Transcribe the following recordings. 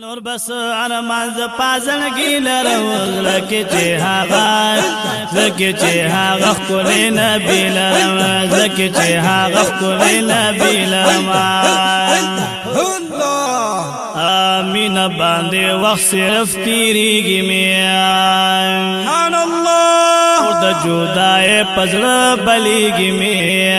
نور بس ارمان ز پازړګي لرو لکه چې هاغه لکه چې هاغه خپل نبی لرو لکه چې هاغه خپل نبی لرو الله امين باندې وخت صرف تیریږي مې سبحان الله د جدای پزړه بلیږي مې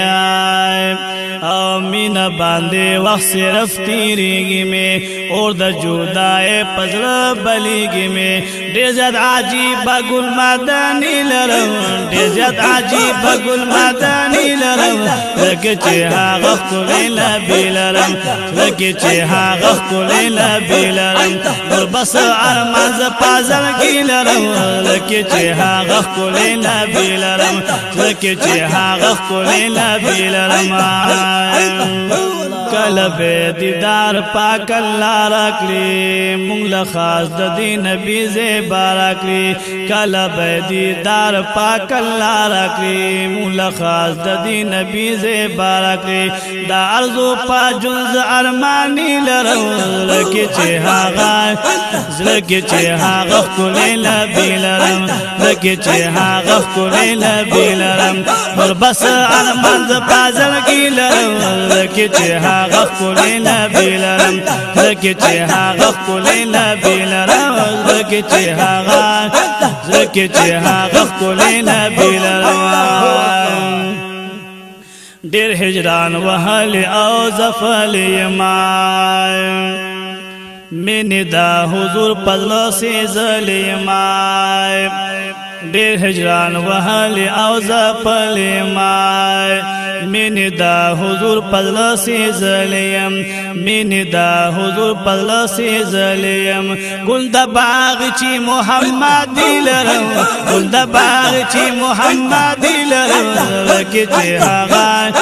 نه باندې وخت صرف تیریږي می اور د جدای پزړه بلیږي می ډېر زیات عجیب ګل مدانی لرم ډېر زیات عجیب ګل مدانی لرم لکه چې هغه خپل لبی لرم لکه چې هغه خپل لبی لرم بس ارمان ز پازل کی لرم لکه چې هغه خپل لبی لرم لکه چې هغه خپل لبی لرم کله به دیدار پاک الله راکلی مونږ له خاص د دین نبی زیبا راکلی کله به دیدار پاک الله راکلی مونږ له خاص د دین نبی زیبا راکلی دا ارزو پاجنز ارمانی لرو لکه چې هاغه زلکه چې هاغه کولې لبی لرو لکه چې هاغه کولې لبی لرو لرم نور بس ارمان ز پازل کی لرم لکه چې هغه کولې نبی لرم لکه چې هغه کولې نبی لرم لکه چې هغه لکه چې هغه کولې نبی لرم ډیر هجران وهل او زفل یما من دا حضور پزلو سے ظلمائی ډیر هجران وهل او زپل ما مین دا حضور پدل سي زليم مین دا حضور پدل سي زليم ګل د باغ چی محمد لرم ګل د باغ چی محمد لرم لکه چې هغه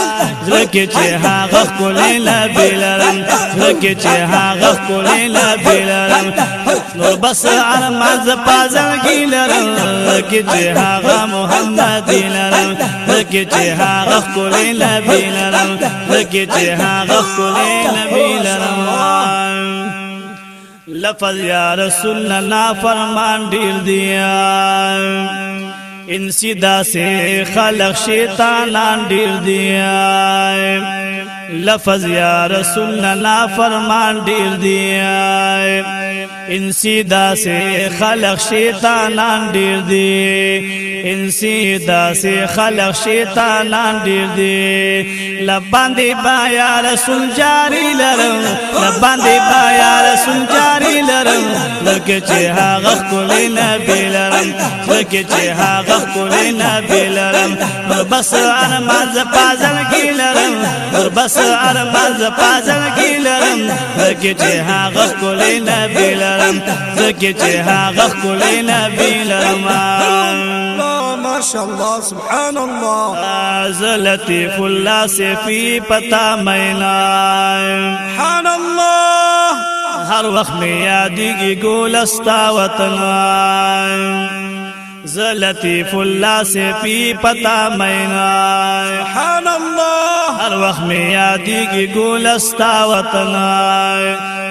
زلکه چې هغه کولې لا بلرم زلکه چې هغه کولې لا بلرم نور بس ارمان ز پازل ګیلرم محمدی یا رسول اللہ نا فرمان ڈیر دیا ان خلق شیطانان ڈیر دیا لفظ یا رسول الله فرمان ډیر دی انسی دا سے خلق شیطانان ډیر دی انسی دا سے خلق شیطانان ډیر دی لباندې با یا رسول جاری لرم لباندې با یا رسول جاری لکه چې هغه خولې نه بیلرم لکه چې هغه خولې نه بیلرم پر بس ارمان ز پازل کې لرم پر بس ارمان ز پازل کې لرم لکه چې هغه خولې نه بیلرم لکه چې شاء الله سبحان الله زلتي فلا پتا مینا سبحان الله هر وخت می یادېږي ګول ستا وطن زلتی لطیف سے پی پتا مینا سبحان الله هر وخت می یادېږي ګول ستا وطن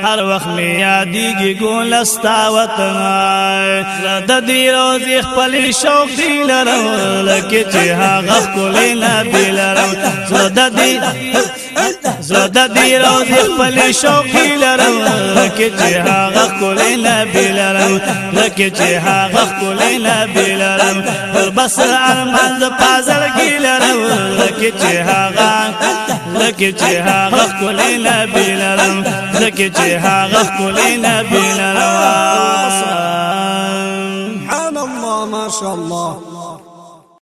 هر وخت می یادېږي ګول ستا وطن د دې روزي خپل شوق دی لرم لکه چې هغه کولې نه دی لرم زړه دې زړه دې روزي خپل شوق دی لرم لکه چې هغه کولې نه دی لرم لکه چې هغه کولې نه دی لرم بس ارمان ز پازل کې لرم لکه چې هغه زکه چې هغه کولې لا بیلرم زکه چې هغه کولې لا بیلرم سبحان الله ما شاء الله